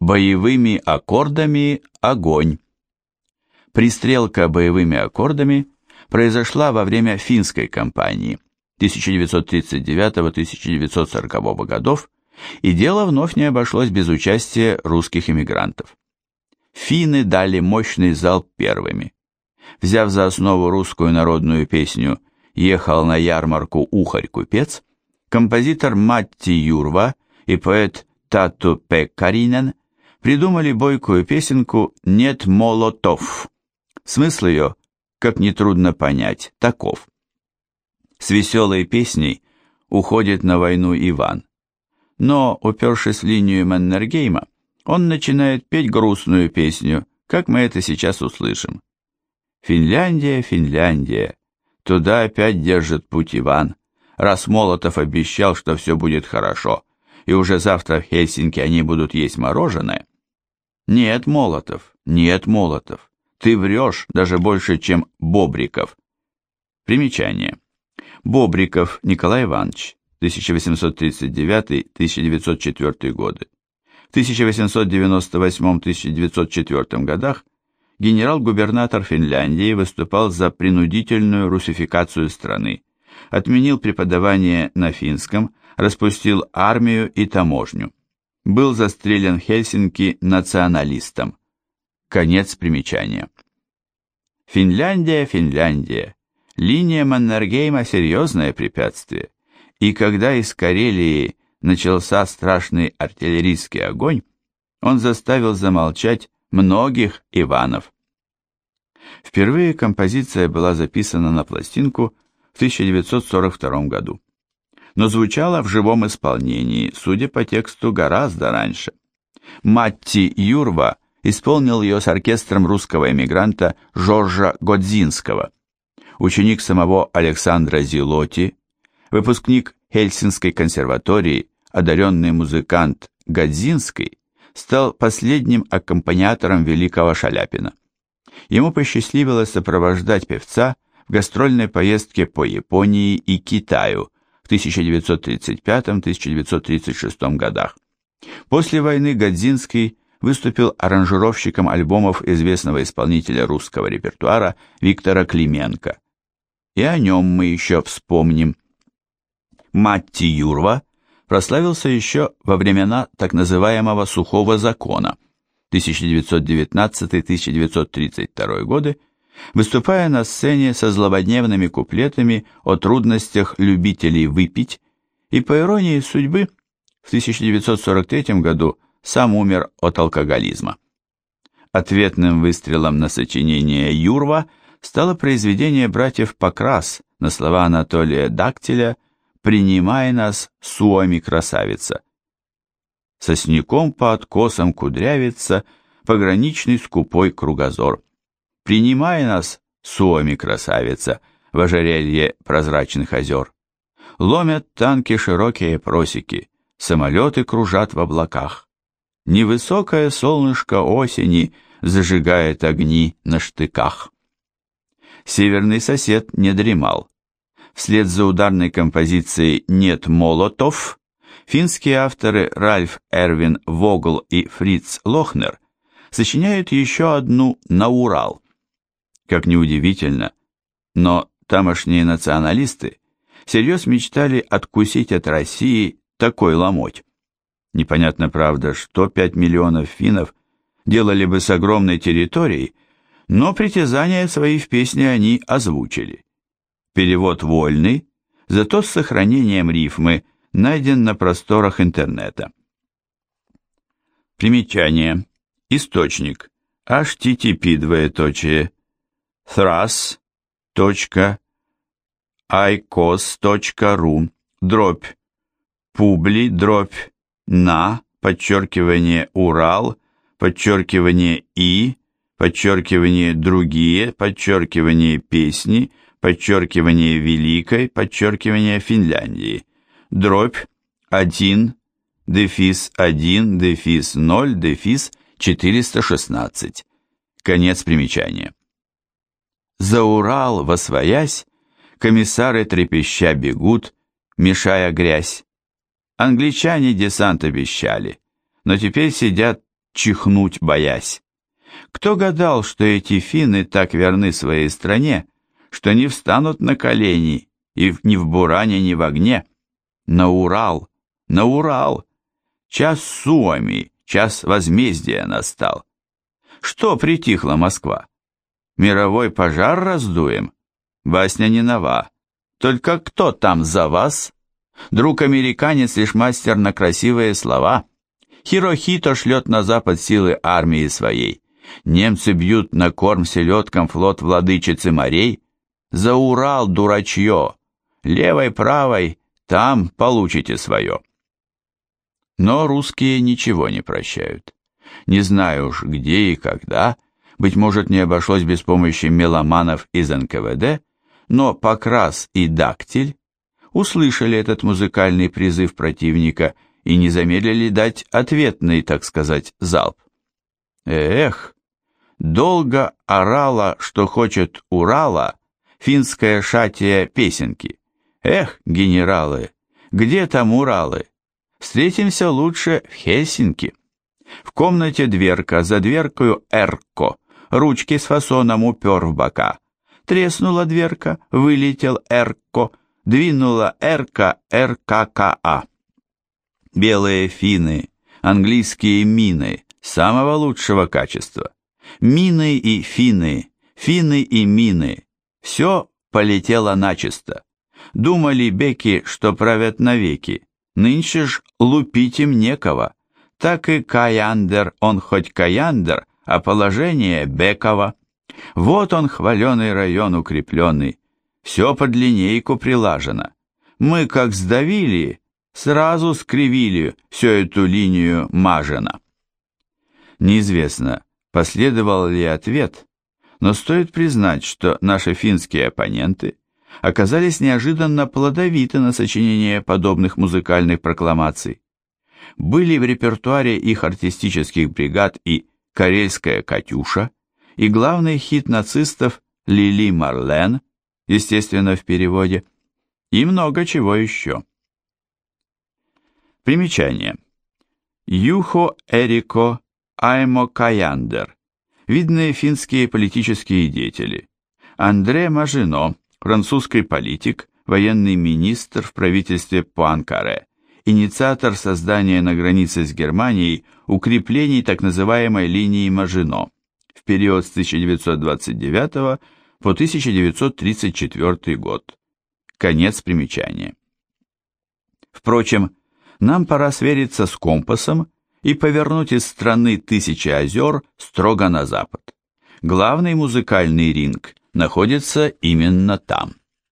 Боевыми аккордами огонь. Пристрелка боевыми аккордами произошла во время финской кампании 1939-1940 годов, и дело вновь не обошлось без участия русских эмигрантов. Финны дали мощный залп первыми. Взяв за основу русскую народную песню «Ехал на ярмарку ухарь-купец», композитор Матти Юрва и поэт Тату Пеккаринен придумали бойкую песенку «Нет молотов». Смысл ее, как нетрудно понять, таков. С веселой песней уходит на войну Иван. Но, упершись в линию Маннергейма, он начинает петь грустную песню, как мы это сейчас услышим. «Финляндия, Финляндия, туда опять держит путь Иван, раз Молотов обещал, что все будет хорошо, и уже завтра в Хельсинки они будут есть мороженое, нет, Молотов, нет, Молотов, ты врешь даже больше, чем Бобриков. Примечание. Бобриков Николай Иванович, 1839-1904 годы. В 1898-1904 годах генерал-губернатор Финляндии выступал за принудительную русификацию страны, отменил преподавание на финском, распустил армию и таможню был застрелен в Хельсинки националистом. Конец примечания. Финляндия, Финляндия. Линия Маннергейма – серьезное препятствие. И когда из Карелии начался страшный артиллерийский огонь, он заставил замолчать многих Иванов. Впервые композиция была записана на пластинку в 1942 году но звучала в живом исполнении, судя по тексту, гораздо раньше. Матти Юрва исполнил ее с оркестром русского эмигранта Жоржа Годзинского. Ученик самого Александра Зилоти, выпускник Хельсинской консерватории, одаренный музыкант Годзинский, стал последним аккомпаниатором великого Шаляпина. Ему посчастливилось сопровождать певца в гастрольной поездке по Японии и Китаю – 1935-1936 годах. После войны Годзинский выступил аранжировщиком альбомов известного исполнителя русского репертуара Виктора Клименко. И о нем мы еще вспомним. Матти Юрва прославился еще во времена так называемого «сухого закона» 1919-1932 годы, выступая на сцене со злободневными куплетами о трудностях любителей выпить, и по иронии судьбы в 1943 году сам умер от алкоголизма. Ответным выстрелом на сочинение Юрва стало произведение братьев Покрас на слова Анатолия Дактиля «Принимай нас, суами красавица». Сосняком по откосам кудрявится пограничный скупой кругозор. Принимай нас, Суоми красавица, в ожерелье прозрачных озер. Ломят танки широкие просеки, самолеты кружат в облаках. Невысокое солнышко осени зажигает огни на штыках. Северный сосед не дремал. Вслед за ударной композицией «Нет молотов» финские авторы Ральф Эрвин Вогл и Фриц Лохнер сочиняют еще одну «На Урал», как ни удивительно, но тамошние националисты всерьез мечтали откусить от России такой ломоть. Непонятно, правда, что 5 миллионов финнов делали бы с огромной территорией, но притязания свои в песне они озвучили. Перевод вольный, зато с сохранением рифмы найден на просторах интернета. Примечание. Источник. http двоеточие thras.icos.ru дробь. Публи. Дробь. На. Подчеркивание Урал подчеркивание и подчеркивание другие подчеркивание песни подчеркивание великой подчеркивание Финляндии дробь. 1 дефис 1 дефис 0 дефис 416 конец примечания за Урал, восвоясь, комиссары трепеща бегут, мешая грязь. Англичане десант обещали, но теперь сидят чихнуть боясь. Кто гадал, что эти финны так верны своей стране, что не встанут на колени и ни в буране, ни в огне? На Урал, на Урал! Час Суами, час возмездия настал. Что притихла Москва? Мировой пожар раздуем? Басня не нова. Только кто там за вас? Друг-американец лишь мастер на красивые слова. Хирохито шлет на запад силы армии своей. Немцы бьют на корм селедкам флот владычицы морей. За Урал, дурачье! Левой-правой, там получите свое. Но русские ничего не прощают. Не знаю уж где и когда, быть может, не обошлось без помощи меломанов из НКВД, но Покрас и Дактиль услышали этот музыкальный призыв противника и не замедлили дать ответный, так сказать, залп. Эх, долго орала, что хочет Урала, финская шатия песенки. Эх, генералы, где там Уралы? Встретимся лучше в Хельсинки. В комнате дверка, за дверкою Эрко, ручки с фасоном упер в бока. Треснула дверка, вылетел Эрко, двинула Эрка РККА. Белые фины, английские мины, самого лучшего качества. Мины и фины, фины и мины, все полетело начисто. Думали беки, что правят навеки, нынче ж лупить им некого. Так и Каяндер, он хоть Каяндер, а положение Бекова. Вот он, хваленый район укрепленный, все под линейку прилажено. Мы как сдавили, сразу скривили всю эту линию Мажина. Неизвестно, последовал ли ответ, но стоит признать, что наши финские оппоненты оказались неожиданно плодовиты на сочинение подобных музыкальных прокламаций. Были в репертуаре их артистических бригад и «Карельская Катюша», и главный хит нацистов «Лили Марлен», естественно, в переводе, и много чего еще. Примечание. Юхо Эрико Аймо Каяндер, видные финские политические деятели. Андре Мажино, французский политик, военный министр в правительстве Пуанкаре, инициатор создания на границе с Германией укреплений так называемой линии Мажино в период с 1929 по 1934 год. Конец примечания. Впрочем, нам пора свериться с компасом и повернуть из страны тысячи озер строго на запад. Главный музыкальный ринг находится именно там.